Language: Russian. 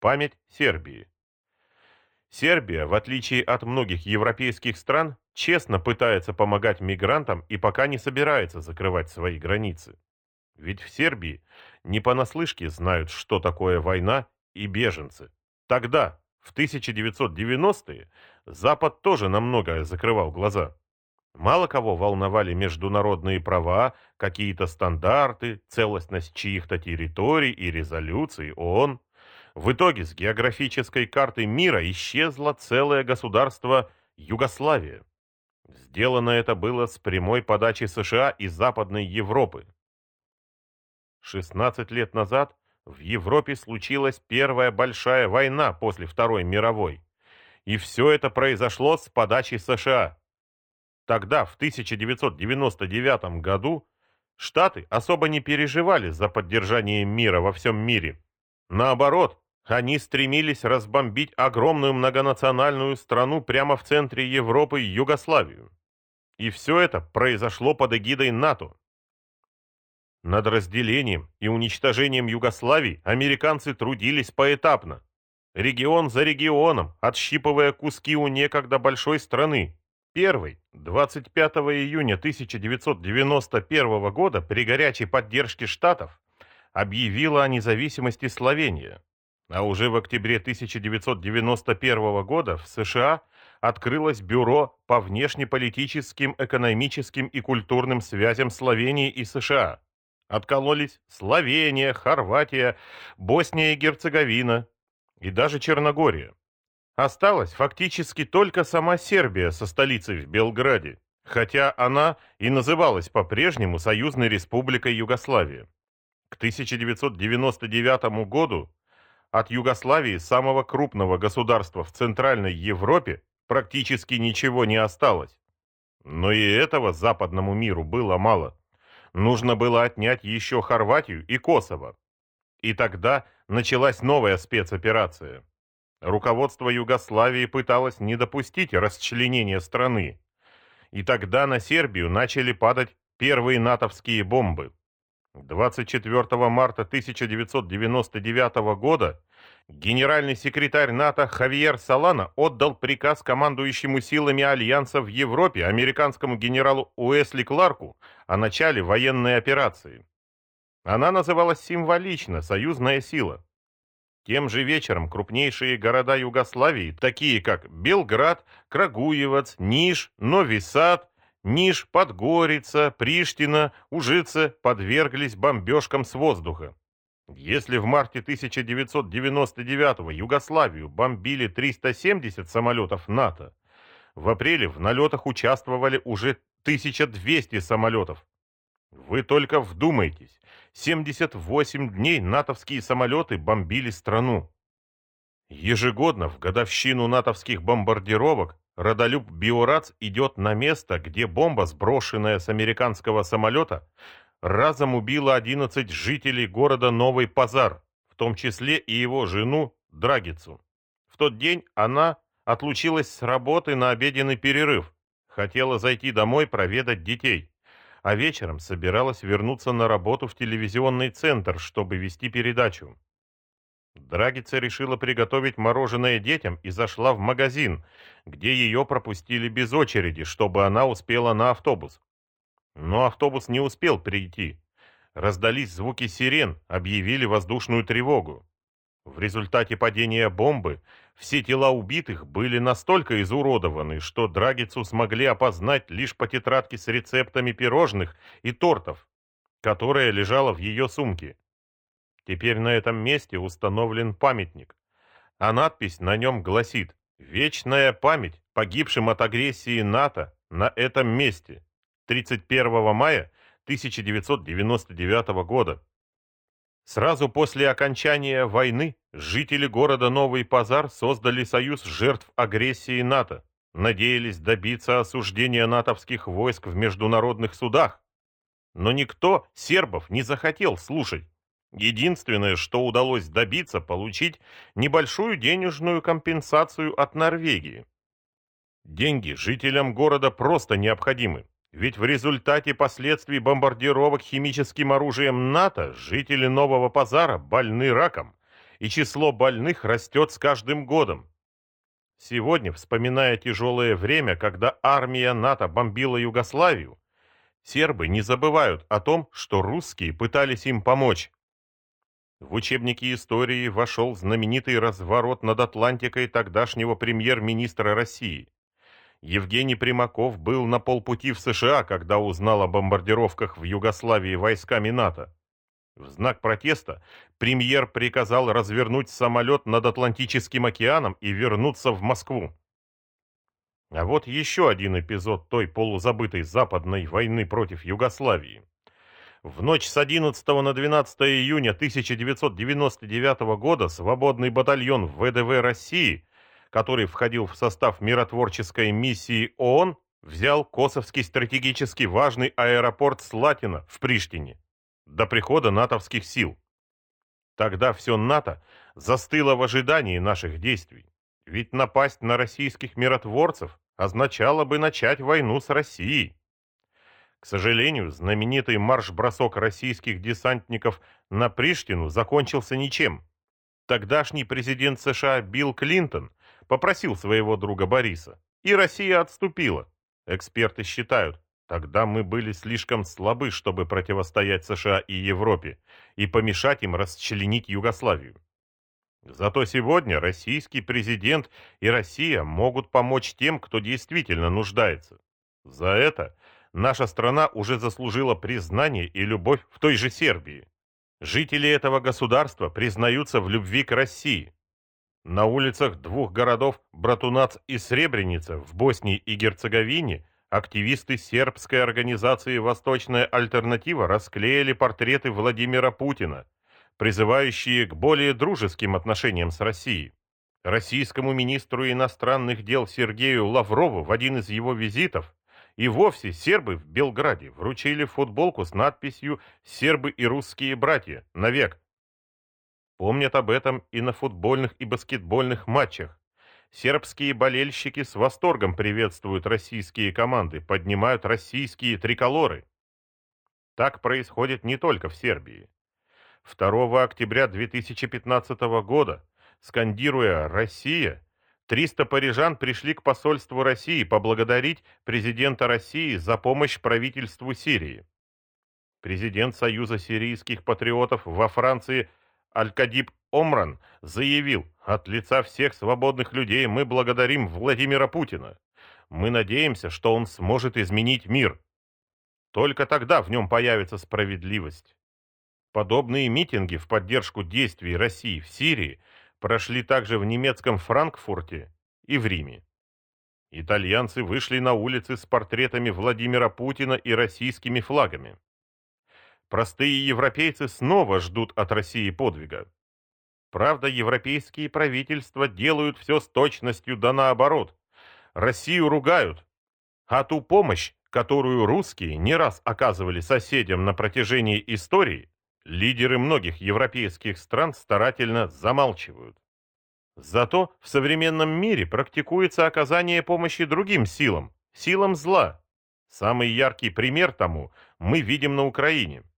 Память Сербии. Сербия, в отличие от многих европейских стран, честно пытается помогать мигрантам и пока не собирается закрывать свои границы. Ведь в Сербии не понаслышке знают, что такое война и беженцы. Тогда, в 1990-е, Запад тоже на многое закрывал глаза. Мало кого волновали международные права, какие-то стандарты, целостность чьих-то территорий и резолюций ООН. В итоге с географической карты мира исчезло целое государство Югославия. Сделано это было с прямой подачи США и Западной Европы. 16 лет назад в Европе случилась первая большая война после Второй мировой. И все это произошло с подачи США. Тогда, в 1999 году, Штаты особо не переживали за поддержание мира во всем мире. Наоборот, они стремились разбомбить огромную многонациональную страну прямо в центре Европы Югославию. И все это произошло под эгидой НАТО. Над разделением и уничтожением Югославии американцы трудились поэтапно, регион за регионом, отщипывая куски у некогда большой страны. Первый, 25 июня 1991 года, при горячей поддержке Штатов, объявила о независимости Словения. А уже в октябре 1991 года в США открылось бюро по внешнеполитическим, экономическим и культурным связям Словении и США. Откололись Словения, Хорватия, Босния и Герцеговина и даже Черногория. Осталась фактически только сама Сербия со столицей в Белграде, хотя она и называлась по-прежнему Союзной Республикой Югославия. К 1999 году от Югославии, самого крупного государства в Центральной Европе, практически ничего не осталось. Но и этого западному миру было мало нужно было отнять еще Хорватию и Косово. И тогда началась новая спецоперация. Руководство Югославии пыталось не допустить расчленения страны. И тогда на Сербию начали падать первые натовские бомбы. 24 марта 1999 года генеральный секретарь НАТО Хавьер Салана отдал приказ командующему силами Альянса в Европе американскому генералу Уэсли Кларку о начале военной операции. Она называлась символично «Союзная сила». Тем же вечером крупнейшие города Югославии, такие как Белград, Крагуевац, Ниш, Нови Сад, Ниш, Подгорица, Приштина, Ужице подверглись бомбежкам с воздуха. Если в марте 1999 Югославию бомбили 370 самолетов НАТО, в апреле в налетах участвовали уже 1200 самолетов. Вы только вдумайтесь, 78 дней натовские самолеты бомбили страну. Ежегодно в годовщину натовских бомбардировок Родолюб Биорац идет на место, где бомба, сброшенная с американского самолета, разом убила 11 жителей города Новый Пазар, в том числе и его жену Драгицу. В тот день она отлучилась с работы на обеденный перерыв, хотела зайти домой проведать детей, а вечером собиралась вернуться на работу в телевизионный центр, чтобы вести передачу. Драгица решила приготовить мороженое детям и зашла в магазин, где ее пропустили без очереди, чтобы она успела на автобус. Но автобус не успел прийти. Раздались звуки сирен, объявили воздушную тревогу. В результате падения бомбы все тела убитых были настолько изуродованы, что Драгицу смогли опознать лишь по тетрадке с рецептами пирожных и тортов, которая лежала в ее сумке. Теперь на этом месте установлен памятник, а надпись на нем гласит «Вечная память погибшим от агрессии НАТО на этом месте 31 мая 1999 года». Сразу после окончания войны жители города Новый Пазар создали союз жертв агрессии НАТО, надеялись добиться осуждения натовских войск в международных судах. Но никто сербов не захотел слушать. Единственное, что удалось добиться, получить небольшую денежную компенсацию от Норвегии. Деньги жителям города просто необходимы, ведь в результате последствий бомбардировок химическим оружием НАТО жители Нового Пазара больны раком, и число больных растет с каждым годом. Сегодня, вспоминая тяжелое время, когда армия НАТО бомбила Югославию, сербы не забывают о том, что русские пытались им помочь. В учебники истории вошел знаменитый разворот над Атлантикой тогдашнего премьер-министра России. Евгений Примаков был на полпути в США, когда узнал о бомбардировках в Югославии войсками НАТО. В знак протеста премьер приказал развернуть самолет над Атлантическим океаном и вернуться в Москву. А вот еще один эпизод той полузабытой западной войны против Югославии. В ночь с 11 на 12 июня 1999 года свободный батальон ВДВ России, который входил в состав миротворческой миссии ООН, взял Косовский стратегически важный аэропорт Слатина в Приштине до прихода натовских сил. Тогда все НАТО застыло в ожидании наших действий. Ведь напасть на российских миротворцев означало бы начать войну с Россией. К сожалению, знаменитый марш-бросок российских десантников на Приштину закончился ничем. Тогдашний президент США Билл Клинтон попросил своего друга Бориса, и Россия отступила. Эксперты считают, тогда мы были слишком слабы, чтобы противостоять США и Европе и помешать им расчленить Югославию. Зато сегодня российский президент и Россия могут помочь тем, кто действительно нуждается. За это наша страна уже заслужила признание и любовь в той же Сербии. Жители этого государства признаются в любви к России. На улицах двух городов Братунац и Сребреница в Боснии и Герцеговине активисты сербской организации «Восточная альтернатива» расклеили портреты Владимира Путина, призывающие к более дружеским отношениям с Россией. Российскому министру иностранных дел Сергею Лаврову в один из его визитов и вовсе сербы в Белграде вручили футболку с надписью «Сербы и русские братья. Навек». Помнят об этом и на футбольных и баскетбольных матчах. Сербские болельщики с восторгом приветствуют российские команды, поднимают российские триколоры. Так происходит не только в Сербии. 2 октября 2015 года, скандируя «Россия», 300 парижан пришли к посольству России поблагодарить президента России за помощь правительству Сирии. Президент Союза сирийских патриотов во Франции Аль-Кадиб Омран заявил, от лица всех свободных людей мы благодарим Владимира Путина. Мы надеемся, что он сможет изменить мир. Только тогда в нем появится справедливость. Подобные митинги в поддержку действий России в Сирии прошли также в немецком Франкфурте и в Риме. Итальянцы вышли на улицы с портретами Владимира Путина и российскими флагами. Простые европейцы снова ждут от России подвига. Правда, европейские правительства делают все с точностью да наоборот. Россию ругают, а ту помощь, которую русские не раз оказывали соседям на протяжении истории, лидеры многих европейских стран старательно замалчивают. Зато в современном мире практикуется оказание помощи другим силам, силам зла. Самый яркий пример тому мы видим на Украине –